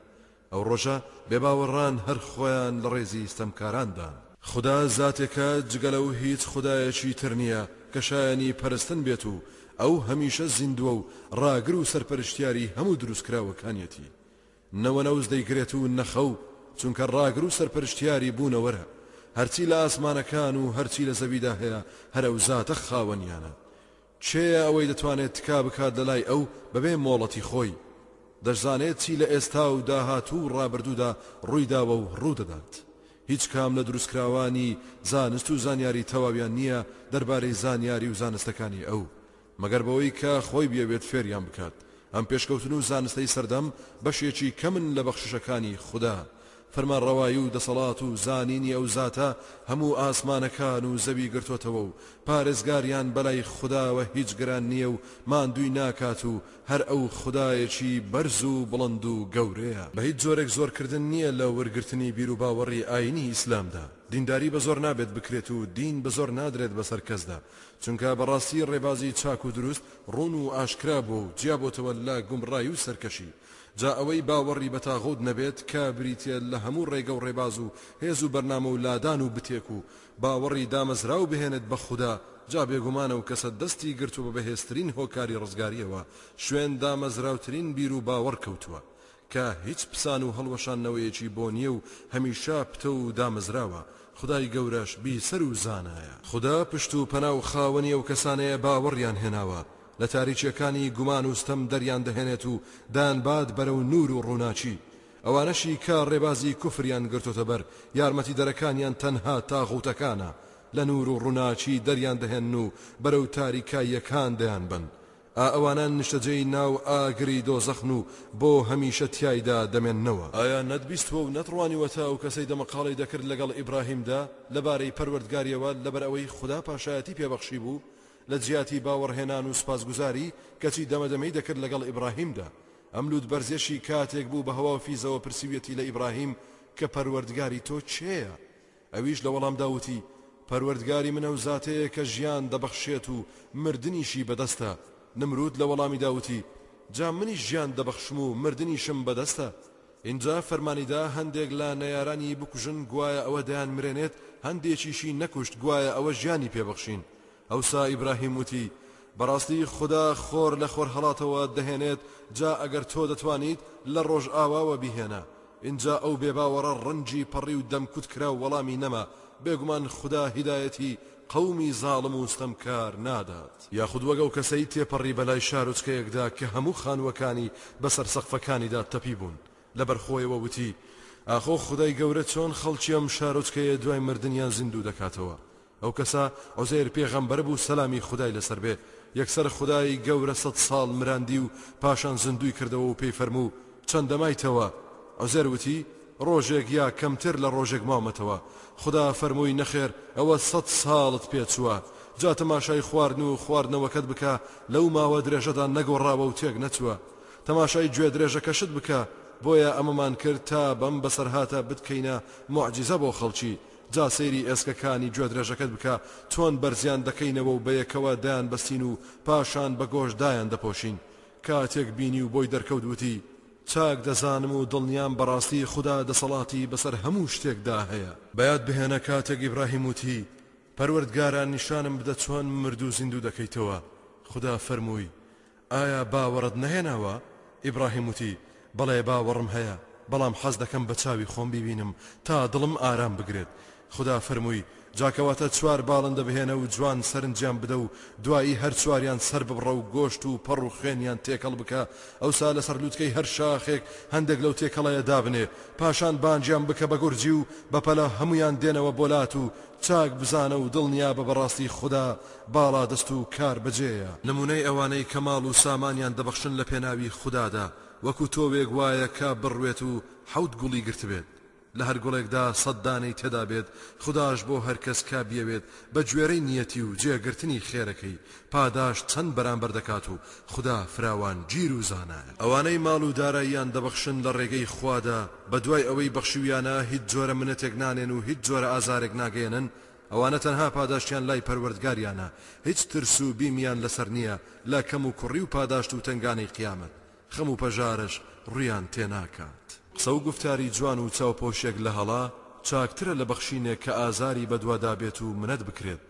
ئەو ڕۆژە بێباوەڕان هەر خۆیان لە ڕێزی ستەمکاران دان. خودا زاتێکە جگە لەو هیچ خودایەکی تر نییە کە شایەنی پەرستن بێت و ئەو هەمیشە زیندووە و ڕاگر و سەرپەرشتیاری هەموو دروستکراوەکانیەتی. نە وەنەوز دەیگرێت و نە خەو، چونکە ڕاگر و سەرپەرشتیاری بوونەوەرە. هەرچی لە ئاسمانەکان و هەرچی لە زەویدا هەیە هەر ئەو زاتە خاوەنیانە. کێیە ئەوەی دەتوانێت تکا بکات لەلای ئەو بەبێ مۆڵەتی خۆی؟ دەشزانێت چی لە ئێستا و داهاتوو و ڕابردوودا ڕوویداوە و ڕوودەدات. هیچ کام لە دروستکراوانی زانست و زانیاری تەواویان نییە دەربارەی زانیاری و زانستەکانی ئەو، مەگەر بەوەی کە خۆی بیەوێت فێریان بکات. ئەم پێشکەوتن و زانستەی سەردەم بەشێکی کەمن لە بەخششەکانی خودا، فەرمانڕەوایی و دەسەڵات و زانینی ئەو زاتە هەموو ئاسمانەکان و زەوی گرتۆتەوە و پارێزگاریان بەلای خوداوە هیچ گران نییە و ماندووی ناکات و هەر ئەو خودایەکی بەرز و بڵند و گەورەیە. بە هیچ جۆرێک زۆرکردن نییە لە ورگرتنی بیروباوەڕی ئایینی ئیسلامدا، دینداری بە زۆر نابێت بکرێت و دین بە زۆر نادرێت بەسەر کەسدا، چونکە بەڕاستی ڕێبازی چاک و دروست ڕوون و ئاشکرا بووە و جیابۆتەوە لە گومڕایی و سەرکەشی، جا ئەوەی باوەڕی بە تاغوت نەبێت کە بریتیە لە هەموو ڕێگە و ڕێباز و هێز و بەرنامە و لادان و بتێک و باوەڕی دامەزراو بهێنێت بە خودا جا بێگومان ئەو کەسە دەستی گرت و بە بەهێزترین هۆکاری ڕزگاریەوە شوێن دامەزراوترین بیر و باوەڕ کەوتووە کە هیچ پسان و هەڵوەشانەوەیەکی بۆ نیە و هەمیشە پتەو و دامەزراوە خودای گەورەش بیسەر و زانایە. خودا پشت و پەنا و خاوەنی ئەو کەسانەیە باوەڕیان هێناوە لە تاریکیەکانی گومان و ستەم دەریان دەهێنێت و دەیانبات بەرەو نور و ڕووناکی. ئەوانەشی کە ڕێبازی کوفریان گرتۆتە بەر، یارمەتیدەرەکانیان تەنها تاغوتەکانە، لە نور و ڕووناکی دەریان دەهێنن و بەرەو تاریکاییەکان دەیانبەن. ئا ئەوانە نیشتەجێی ناو ئاگری دۆزەخن و بۆ هەمیشە تیایدا دەمێننەوە. ئایا نەتبیستوە و نەتڕوانیوەتە ئەو کەسەی دەمەقاڵێی دەکرد لەگەڵ ئیبراهیمدا لەبارەی پەروەردگاریەوە لەبەرئەوەی خودا پاشایەتی پێبەخشیبوو لە جیاتی باوەڕهێنان و سوپاسگوزاری، کەچی دەمەدەمەی دەکرد لەگەڵ ئیبڕاهیمدا. ئەم لووتبەرزیەشی کاتێک بوو بە هەوا و فیزەوە پرسیویەتی لە ئیبڕاهیم کە پەروەردگاری تۆ کێیە؟ ئەویش لە وەڵامدا وتی، پەروەردگاری من ئەو زاتەیە کە ژیان دەبەخشێت و مردنیشی بەدەستە. نمروود لە وەڵامیدا وتی، جا منیش ژیان دەبەخشم و مردنیشم بەدەستە. ئینجا فەرمانیدا هەندێک لە نەیارانی بکوژن گوایە ئەوە دەیانمرێنێت، هەندێکیشی نەکوشت گوایە ئەوە ژیانی پێبەخشین. ئەوسا ئیبراهیم وتی، بەڕاستی خودا خۆر لە خۆرهەڵاتەوە دەهێنێت جا ئەگەر تۆ دەتوانیت لە ڕۆژئاواوە بیهێنە، ئینجا ئەو بێباوەڕە ڕەنجی پەڕی و دەمکوت کرا و وەڵامی نەما، بێگومان خودا هیدایەتی قەومی زاڵم و ستەمکار نادات. یاخود وەک ئەو کەسەی تێپەڕی بەلای شارۆچکەیەکدا کە هەموو خانووەکانی بەسەر سەقفەکانیدا تەپیبوون، لەبەر خۆیەوە وتی، ئاخۆ خودای گەورە چۆن خەڵکی ئەم شارۆچکەیە دوای مردنیان زیندوو دەکاتەوە؟ ئەو کەسە عوزێر پێغەمبەر بوو سەلامی خودای لەسەر بێ یەکسەر خودای گەورە سەد ساڵ مراندی و پاشان زیندووی کردەوە و پێی فەرموو چەندە مایتەوە عوزێر وتی ڕۆژێک یا کەمتر لە ڕۆژێک ماومەتەوە خودا فەرمووی نەخێر ئەوە سەد ساڵت پێ چووە جا تەماشای خواردن و خواردنەوەکەت بکە لەو ماوە درێژەدا نەگۆڕاوە و تێک نەچووە تەماشای گوێ درێژەکەشت بکە بۆیە ئەمەمان کرد تا بەم بەسەرهاتە بتکەینە موعجیزە بۆ خەڵکی جا سەیری ئێسکەکانی گوێدرێژەکەت بکە چۆن بەرزیان دەکەینەوە و بەیەکەوە دەیانبەستین و پاشان بە گۆش دایاندەپۆشین. کاتێک بینی و بۆی دەرکەوت وتی، چاک دەزانم و دڵنیام بەڕاستی خودا دەسەڵاتی بەسەر هەموو شتێکدا هەیە. بەیاد بهێنە کاتێک ئیبراهیم وتی، پەروەردگارا نیشانم بدە چۆن مردوو زیندوو دەکەیتەوە، خودا فەرمووی، ئایا باوەڕت نەهێناوە؟ ئیبراهیم وتی، بەڵێ باوەڕم هەیە، بەڵام حەز دەکەم بە چاوی خۆم بیبینم تا دڵم ئارام بگرێت. خودا فەرمووی، جا کەواتە چوار باڵندە بهێنە و جوان سەرنجیان بدە و دوایی هەر چواریان سەرببڕە و گۆشت و پەڕ و خوێنیان تێکەڵ بکە، ئەوسا لەسەر لووتکەی هەر شاخێک هەندێک لەو تێکەڵەیە دابنێ، پاشان بانگیان بکە بە گورجی و بەپەلە هەموویان دێنەوە بۆ لات و چاک بزانە و دڵنیابە بەڕاستی خودا باڵادەست و کار بەجێیە. نمونەی ئەوانەی کە ماڵ و سامانیان دەبەخشن لە پێناوی خودادا وەکو تۆوێک وایە کە بڕوێت و حەوت گوڵی گرتبێت لە هەر گوڵێکدا سەد دانەی تێدا بێت خوداش بۆ هەر کەس کە بیەوێت بە گوێرەی نیەتی و جێگرتنی خێرەکەی پاداشت چەند بەرامبەر دەکات و خودا فراوان گیر و زانایە. ئەوانەی ماڵ و داراییان دەبەخشن لە ڕێگەی خوادا بەدوای ئەوەی بەخشیویانە هیچ جۆرە منەتێک نانێن و هیچ جۆرە ئازارێک ناگەیەنن ئەوانە تەنها پاداشتیان لای پەروەردگاریانە هیچ ترس و بیمیان لەسەر نیە لە کەم و کوڕی و پاداشت و تەنگانەی قیامەت، خەم و پەژارەش ڕویان تێناکات. قسە و گوفتاری جوان و چاوپۆشێک لە هەڵە چاکترە لە بەخشینێک کە ئازاری بەدوادا بێت و منەت بکرێت،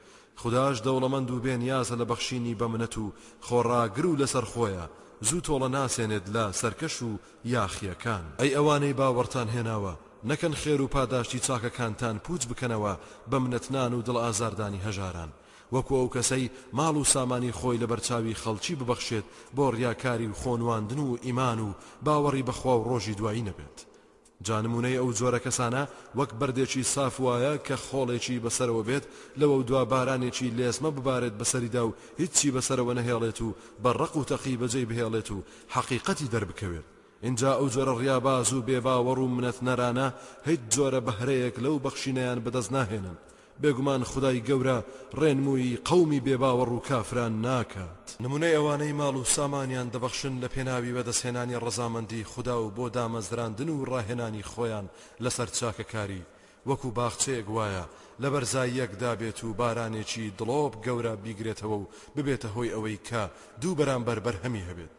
خوداش دەوڵەمەند و بێ نیازە لە بەخشینی بە منەت و خۆڕاگر و لەسەرخۆیە، زوو تۆڵە ناسێنێت لە سەرکەش و یاخیەکان ئەی ئەوانەی باوەڕتان هێناوە نەکەن خێر و پاداشتی چاکەکانتان پوچ بکەنەوە بە منەتنان و دڵ ئازاردانی هەژاران وەکو ئەو کەسەی ماڵ و سامانی خۆی لەبەرچاوی خەڵکی ببەخشێت بۆ ڕیاکاری و خۆ نواندن و ئیمان و باوەڕی بەخوا و ڕۆژی دوایی نەبێت جا نمونەی ئەو جۆرە کەسانە وەک بەردێکی ساف وایە کە خۆڵێکی بەسەرەوە بێت لەوەو دوا بارانێکی لێزمە ببارێت بەسەریدا و هیچی بەسەرەوە نەهێڵێت و بە ڕەق و تەقی بەجێی بهێڵێت و حەقیقەتی دەربکەوێت ئینجا ئەو جۆرە ڕیاباز و بێ باوەڕ و منەتنەرانە هیچ جۆرە بەهرەیەک لەو بەخشینەیان بەدەست ناهێنن بێگومان خودای گەورە ڕێنموویی قەومی بێ باوەڕ و کافران ناکات. نمونەی ئەوانەی ماڵ و سامانیان دەبەخشن لە پێناوی بەدەستهێنانی ڕەزامەندی خودا و بۆ دامەزراندن و ڕاهێنانی خۆیان لەسەر چاکەکاری وەکو باخچەیەک وایە لە بەرزاییەک دابێت و بارانێکی دڵۆپ گەورە بیگرێتەوە و ببێتە هۆی ئەوەی کە دوو بەرامبەر بەرهەمی هەبێت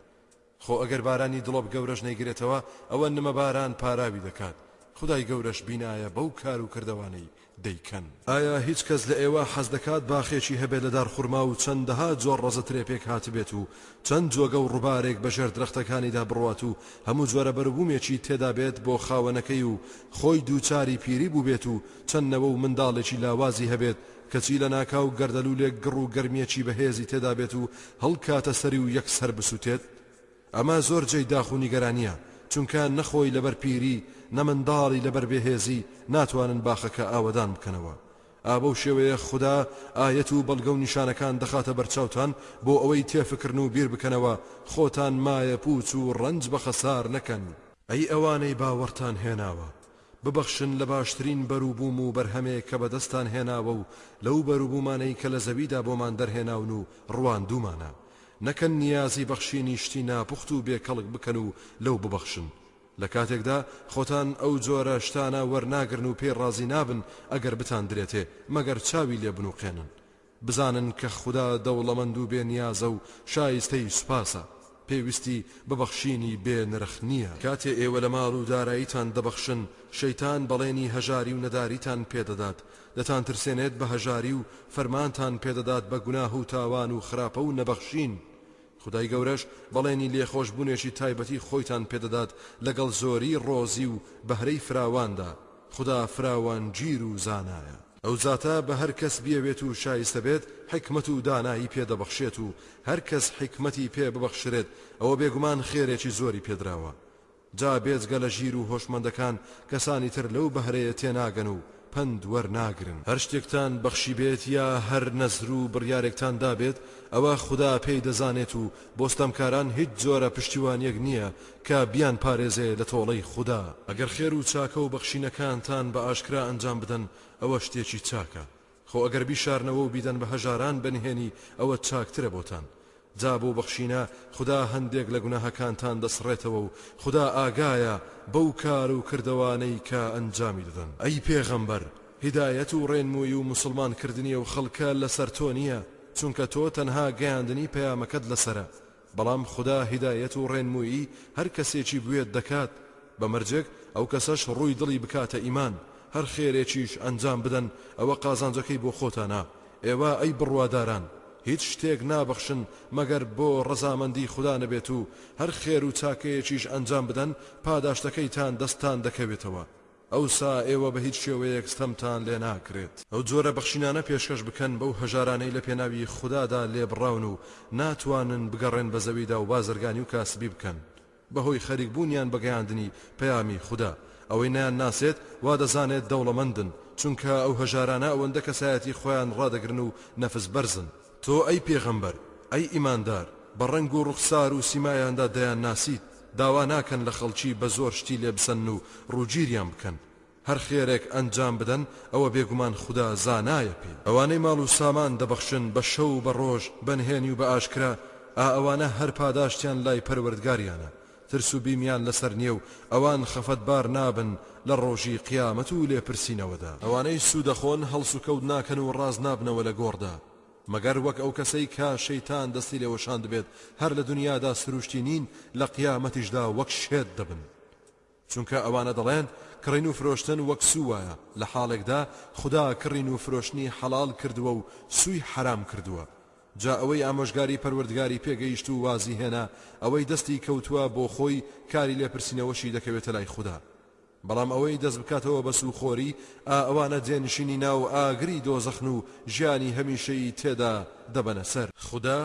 خۆ ئەگەر بارانی دڵۆپ گەورەش نەیگرێتەوە ئەوە نمە باران پاراوی دەکات خودای گەورەش بینایە بەو کار و کردەوانەی دەیکەن. ئایا هیچ کەس لە ئێوە حەز دەکات باخێکی هەبێت لە دارخورما و چەندەها جۆر ڕەزە ترێ پێک هاتبێت و چەند جۆگە و ڕوبارێک بە ژێر درەختەکانیدا بڕوات و هەموو جۆرە بەروبومێکی تێدا بێت بۆ خاوەنەکەی و خۆی دووچاری پیری بووبێت و چەند نەوە و منداڵێکی لاوازی هەبێت کەچی لەناکاو گەردەلولێک گڕ و گەرمیەکی بەهێزی تێدا بێت و هەڵکاتە سەری و یەکسەر بسوتێت ئەمە زۆر جێی داخ و نیگەرانیە چونکە نە خۆی لەبەر پیری نە منداڵی لەبەر بێهێزی ناتوانن باخەکە ئاوەدان بکەنەوە ئا بەو شێوەیە خودا ئایەت و بەڵگە و نیشانەکان دەخاتە بەرچاوتان بۆ ئەوەی تێفکرن و بیربکەنەوە خۆتان مایەپووچ و ڕەنج بە خەسار نەکەن. ئەی ئەوانەی باوەڕتان هێناوە، ببەخشن لە باشترین بەروبووم و بەرهەمێ کە بەدەستتان هێناوە و لەو بەروبوومانەی کە لە زەویدا بۆمان دەرهێناون و ڕواندوومانە، نەکەن نیازی بەخشینی شتی ناپوخت و بێکەڵک بکەن و لەو ببەخشن، لە کاتێکدا خۆتان ئەو جۆرە شتانە وەرناگرن و پێی ڕازی نابن ئەگەر بتاندرێتێ مەگەر چاوی لێ بنووقێنن. بزانن کە خودا دەوڵەمەند و بێنیازە و شایستەی سوپاسە، پێویستی بە بەخشینی بێ نرخ نییە. کاتێ ئێوە لە ماڵ و داراییتان دەبەخشن، شەیتان بەڵێنی هەژاری و نەداریتان پێ دەدات، دەتانترسێنێت بە هەژاری و فەرمانتان پێ دەدات بە گوناه و تاوان و خراپە و نەبەخشین. خودای گەورەش بەڵێنی لێخۆشبونێکی تایبەتی خۆیتان پێدەدات لەگەڵ زۆری ڕۆزی و بەهرەی فراواندا، خودا فراوانگیر و زانایە. ئەو زاتە بە هەر کەس بیەوێت و شایستە بێت حیکمەت و دانایی پێ دەبەخشێت و هەر کەس حیکمەتی پێ ببەخشرێت ئەوە بێگومان خێرێکی زۆری پێدراوە، جا بێجگە لە ژیر و هۆشمەندەکان کەسانی تر لەو بەهرەیە تێناگەن و پەند وەرناگرن. هەر شتێکتان بەخشیبێت یا هەر نەزر و بڕیارێکتان دابێت ئەوە خودا پێی دەزانێت و بۆ ستەمکاران هیچ جۆرە پشتیوانیەک نیە کە بیانپارێزێ لە تۆڵەی خودا. ئەگەر خێر و چاکە و بەخشینەکانتان بە ئاشکرا ئەنجام بدەن ئەوە شتێکی چاکە، خۆ ئەگەر بیشارنەوە و بیدەن بە هەژاران بە نهێنی ئەوە چاکترە بۆتان. جا بۆ بەخشینە خودا هەندێک لە گوناهەکانتان دەسڕێتەوە و خودا ئاگایە بەو کار و کردەوانەی کە ئەنجامی دەدەن. ئەی پێغەمبەر، هیدایەت و ڕێنمووی و موسڵمانکردنی ئەو خەڵکە لەسەر تۆ نییە، چونکە تۆ تەنها گەیاندنی پەیامەکەت لەسەرە، بەڵام خودا هیدایەت و ڕێنموویی هەر کەسێکی بوێت دەکات بە مەرجێک ئەو کەسەش ڕووی دڵی بکاتە ئیمان، هەر خێرێکیش ئەنجام بدەن ئەوە قازانجەکەی بۆ خۆتانە، ئێوە ئەی بڕواداران هیچ شتێک نابەخشن مەگەر بۆ ڕەزامەندی خودا نەبێت و هەر خێر و چاکەیەکیش ئەنجام بدەن پاداشتەکەیتان دەستتان دەکەوێتەوە، ئەوسا ئێوە بە هیچ شێوەیەک ستەمتان لێ ناکرێت. ئەو جۆرە بەخشینانە پێشکەش بکەن بەو هەژارانەی لە پێناوی خودادا لێبڕاون و ناتوانن بگەڕێن بە زەویدا و بازرگانی و کاسبی بکەن بەهۆی خەریک بوونیان بە گەیاندنی پەیامی خودا، ئەوەی نەیانناسێت وادەزانێت دەوڵەمەندن، چونکە ئەو هەژارانە ئەوەندە کەسایەتی خۆیان ڕادەگرن و نەفس بەرزن. تۆ ئەی پێغەمبەر، ئەی ئیماندار، بە ڕەنگ و ڕوخسار و سیمایاندا دەیانناسیت، داوا ناکەن لە خەڵکی بە زۆر شتی لێ بسەنن و ڕووگیریان بکەن، هەر خێرێک ئەنجام بدەن ئەوە بێگومان خودا زانایە پێی. ئەوانەی ماڵ و سامان دەبەخشن بە شەو و بە ڕۆژ بە نهێنی و بە ئاشکرا، ئا ئەوانە هەر پاداشتیان لای پەروەردگاریانە، ترس و بیمیان لەسەر نییە و ئەوان خەفەتبار نابن لە ڕۆژی قیامەت و لێپرسینەوەدا. ئەوانەی سوود دەخۆن هەڵسوکەوت ناکەن و ڕاست نابنەوە لە گۆڕدا. مەگەر وەک ئەو کەسەی کە شەیتان دەستی لێ وەشاندبێت هەر لە دونیادا سروشتی نین لە قیامەتیشدا وەک شێت دەبن چونکە ئەوانە دەڵێن کڕین و فرۆشتن وەک سوو وایە لە حاڵێکدا خودا کڕین و فرۆشتنی حەڵاڵ کردووە و سووی حەرام کردووە جا ئەوەی ئامۆژگاری پەروەردگاری پێگەیشت و وازی هێنا ئەوەی دەستی کەوتووە بۆ خۆی کاری لێپرسینەوەشی دەکەوێتە لای خودا. بەڵام ئەوەی دەست بکاتەوە بە سووخۆری، ئا ئەوانە جێنشینی ناو ئاگری دۆزەخن و ژیانی هەمیشەیی تێدا دەبەنە سەر. خودا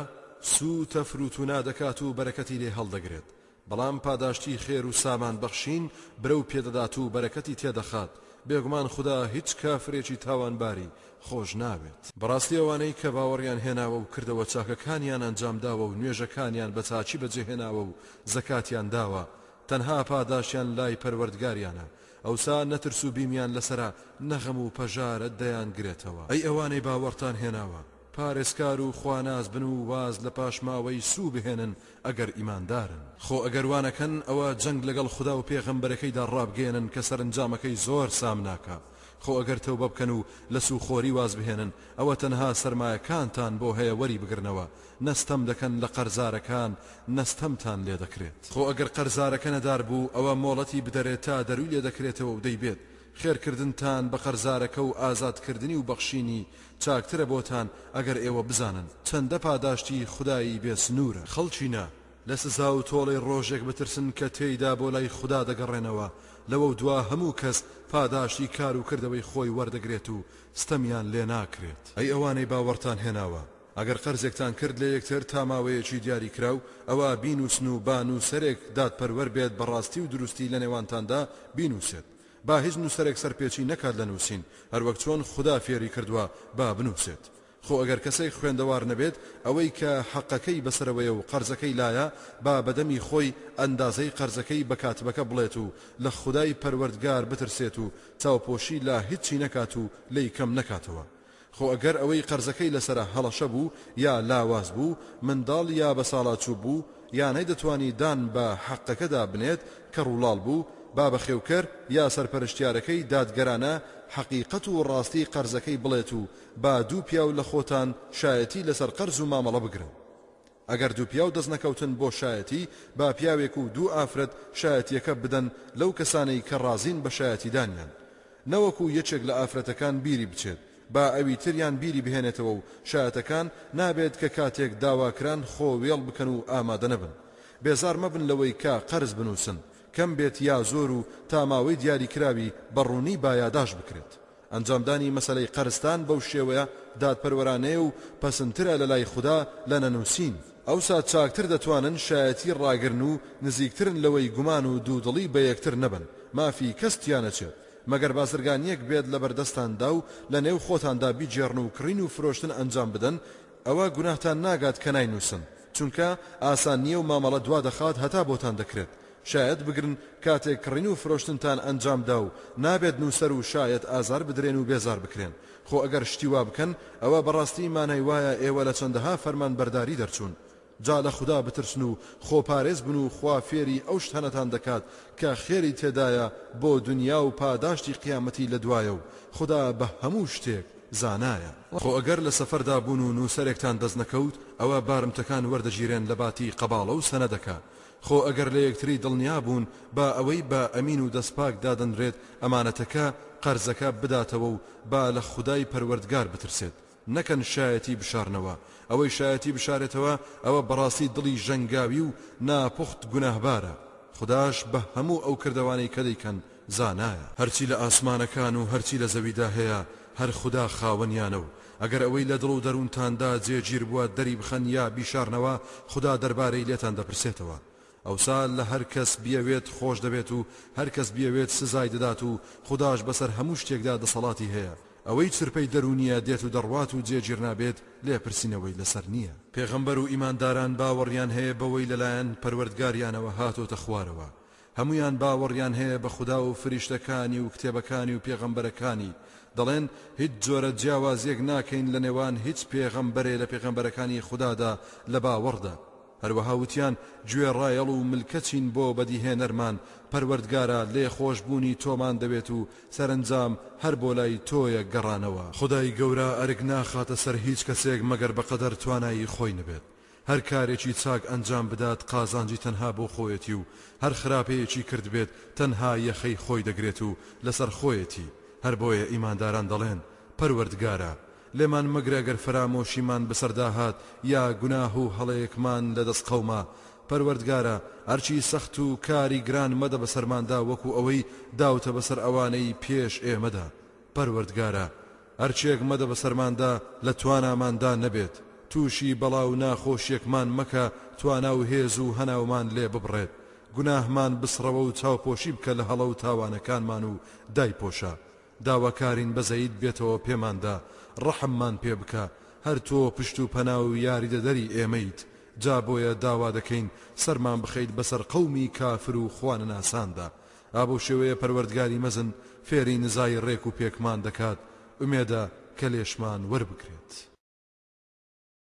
سووتە فروتونا دەکات و بەرەکەتی لێ هەڵدەگرێت، بەڵام پاداشتی خێر و سامان بەخشین برەو پێ دەدات و بەرەکەتی تێ دەخات، بێگومان خودا هیچ کافرێکی تاوانباری خۆش ناوێت. بەڕاستی ئەوانەی کە باوەڕیان هێناوە و کردەوە چاکەکانیان ئەنجام داوە و نوێژەکانیان بە چاکی بەجێ هێناوە و زەکاتیان داوە، تەنها پاداشیان لای پەروەردگاریانە ئەوسا نەترس و بیمیان لەسەرە نەغەم و پەژارە دەیان گرێتەوە ئەی ئەوانەی باوەڕتان هێناوە پارێزکار و خواناس بن و واز لە پاشماوەی سوو بهێنن ئەگەر ئیماندارن، خۆ ئەگەر وانەکەن ئەوە جەنگ لەگەڵ خودا و پێغەمبەرەکەیدا ڕابگەیەنن کە سەرنجامەکەی زۆر سامناکە خۆ ئەگەر تەوبە بکەن و لە سووخۆری واز بهێنن ئەوە تەنها سەرمایەکانتان بۆ هەیە وەری بگرنەوە نە ستەم دەکەن لە قەرزارەکان نە ستەمتان لێ دەکرێت. خۆ ئەگەر قەرزارەکە نەدار بوو ئەوە مۆڵەتی بدەرێت تا دەرووی لێ دەکرێتەوە و دەیبێت خێرکردنتان بە قەرزارەکە و ئازادکردنی و بەخشینی چاکترە بۆتان ئەگەر ئێوە بزانن چەندە پاداشتی خودایی بێ سنوورە. خەڵکینە، لە سزا و تۆڵەی ڕۆژێک بترسن کە تێیدا بۆ لای خودا دەگەڕێنەوە، لەوەو دوا هەموو کەس پاداشتی کار و کردەوەی خۆی وەردەگرێت و ستەمیان لێ ناکرێت. ئەی ئەوانەی باوەڕتان هێناوە! ئەگەر قەرزێکتان کرد لە یەکتر تا ماوەیەکی دیاریکراو، ئەوا بینووسن و با نووسەرێک دادپەروەر بێت بە ڕاستی و دروستی لە نێوانتاندا بینووسێت. با هیچ نووسەرێک سەرپێچی نەکات لە نووسین، هەروەک چۆن خودا فێری کردووە با بنووسێت. خۆ ئەگەر کەسێک خوێندەوار نەبێت، ئەوەی کە حەقەکەی بەسەرەوەیە و قەرزەکەی لایە، با بە دەمی خۆی ئەندازەی قەرزەکەی بە کاتبەکە بڵێت و لە خودای پەروەردگار بترسێت و چاوپۆشی لە هیچی نەکات و لێی کەم نەکاتەوە. خۆ ئەگەر ئەوەی قەرزەکەی لەسەرە هەڵەشە بوو یا لاواز بوو، منداڵ یا بەساڵاچوو بوو، یا نەیدەتوانی دان بە حەقەکەدا بنێت کە ڕوڵاڵ بوو، با بەخێوکەر یا سەرپەرشتیارەکەی دادگەرانە حەقیقەت و ڕاستی قەرزەکەی بڵێت و با دوو پیاو لە خۆتان شایەتی لەسەر قەرز و مامەڵە بگرن ئەگەر دوو پیاو دەست نەکەوتن بۆ شایەتی، با پیاوێک و دوو ئافرەت شایەتییەکە بدەن لەو کەسانەی کە ڕازین بە شایەتیدانیان. نەوەکو یەکێک لە ئافرەتەکان بیری بچێت، با ئەوی تریان بیری بهێنێتەوە و شایەتەکان نابێت کە کاتێک داوا کران خۆ وێڵ بکەن و ئامادە نەبن. بێزار مەبن لەوەی کە قەرز بنووسن، کەم بێت یا زۆر و تا ماوەی دیاریکراوی بە ڕوونی با یاداشت بکرێت. ئەنجامدانی مەسەلەی قەرزتان بەو شێوەیە دادپەروەرانەیە و پەسندترە لە لای خودا لە نەنووسین، ئەوسا چاکتر دەتوانن شایەتی ڕاگرن و نزیکترن لەوەی گومان و دوودڵی بە یەکتر نەبەن، مافی کەس تیانەچێت، مەگەر بازرگانییەک بێت لەبەردەستاندا و لەنێو خۆتاندا بیگێڕن و کڕین و فرۆشتن ئەنجام بدەن، ئەوە گوناهتان ناگات کە ناینووسن، چونکە ئاسان نییە و مامەڵە دوادەخات هەتا بۆتان دەکرێت، شایەت بگرن کاتێک کڕین و فرۆشتنتان ئەنجام دا و نابێت نووسەر و شایەت ئازار بدرێن و بێزار بکرێن. خۆ ئەگەر شتی وا بکەن ئەوە بەڕاستی مانای وایە ئێوە لە چەندەها فەرمانبەرداری دەرچوون. جا لە خودا بترسن و خۆپارێز بن و خوا فێری ئەو شتانەتان دەکات کە خێری تێدایە بۆ دونیا و پاداشتی قیامەتی لە دوایە و خودا بە هەموو شتێک زانایە. خۆ ئەگەر لە سەفەردا بوون و نووسەرێکتان دەست نەکەوت ئەوە بارمتەکان وەردەگیرێن لە باتی قەباڵە و سەنەدەکە خۆ ئەگەر لە یەکتری دڵنیا بوون با ئەوەی بە ئەمین و دەستپاک دادەنرێت ئەمانەتەکە، قەرزەکە، بداتەوە و با لە خودای پەروەردگار بترسێت نەکەن شایەتی بشارنەوە، ئەوەی شایەتی بشارێتەوە ئەوە بەڕاستی دڵی ژەنگاوی و ناپوخت گوناهبارە، خوداش بە هەموو ئەو کردەوانەی کە دەیکەن زانایە هەرچی لە ئاسمانەکان و هەرچی لە زەویدا هەیە هەر خودا خاوەنیانە و ئەگەر ئەوەی لە دڵ و دەروونتاندا جێگیر بووە دەریبخەن یا بیشارنەوە خودا دەربارەی لێتان دەپرسێتەوە ئەوسا لە هەر کەس بیەوێت خۆش دەبێت و هەر کەس بیەوێت سزای دەدات و خوداش بەسەر هەموو شتێکدا دەسەڵاتی هەیە ئەوەی چرپەی دەروونیە دێت و دەڕوات و جێگیر نابێت لێپرسینەوەی لەسەر نییە. پێغەمبەر و ئیمانداران باوەڕیان هەیە بەوەی لەلایەن پەروەردگاریانەوە هاتۆتە خوارەوە هەموویان باوەڕیان هەیە بە خودا و فریشتەکانی و کتێبەکانی و پێغەمبەرەکانی، دەڵێن، هیچ جۆرە جیاوازیەک ناکەین لە نێوان هیچ پێغەمبەرێ لە پێغەمبەرەکانی خودادا لە باوەڕدا، هەروەها وتیان، گوێڕایەڵ و ملکەچین بۆ بەدیهێنەرمان، پەروەردگارا لێخۆشبوونی تۆمان دەوێت و سەرەنجام هەر بۆ لای تۆیە گەڕانەوە. خودای گەورە ئەرک ناخاتە سەر هیچ کەسێک مەگەر بە قەدەر توانایی خۆی نەبێت، هەر کارێکی چاک ئەنجام بدات قازانجی تەنها بۆ خۆیەتی و هەر خراپەیەکی کردبێت تەنها یەخەی خۆی دەگرێت و لەسەر خۆیەتی، هەر بۆیە ئیمانداران دەڵێن، پەروەردگارا، لێمان مەگرە گەر فەرامۆشیمان بەسەردا هات یا گوناه و هەڵەیەکمان لەدەست قەوما، پەروەردگارا، ئەرکی سەخت و کاری گران مەدە بەسەرماندا وەکو ئەوەی داوتە بەسەر ئەوانەی پێش ئێمەدا، پەروەردگارا، هەرچیەک مەدە بەسەرماندا لە تواناماندا نەبێت، تووشی بەڵا و ناخۆشیەکمان مەکە توانا و هێز و هەناومان لێ ببڕێت، گوناهمان بسڕەوە و چاوپۆشی بکە لە هەڵە و تاوانەکانمان و دایپۆشە، داواکارین بەزەیت بێتەوە پێماندا، ڕەحممان پێ بکە، هەر تۆ پشت و پەنا و یاریدەدەری ئێمەیت، جا بۆیە داوا دەکەین سەرمان بخەیت بەسەر قەومی کافر و خوانەناساندا، ئا بەو شێوەیە پەروەردگاری مەزن فێری نزای ڕێک و پێکمان دەکات، ئومێدە کە لێشمان وەربگرێت.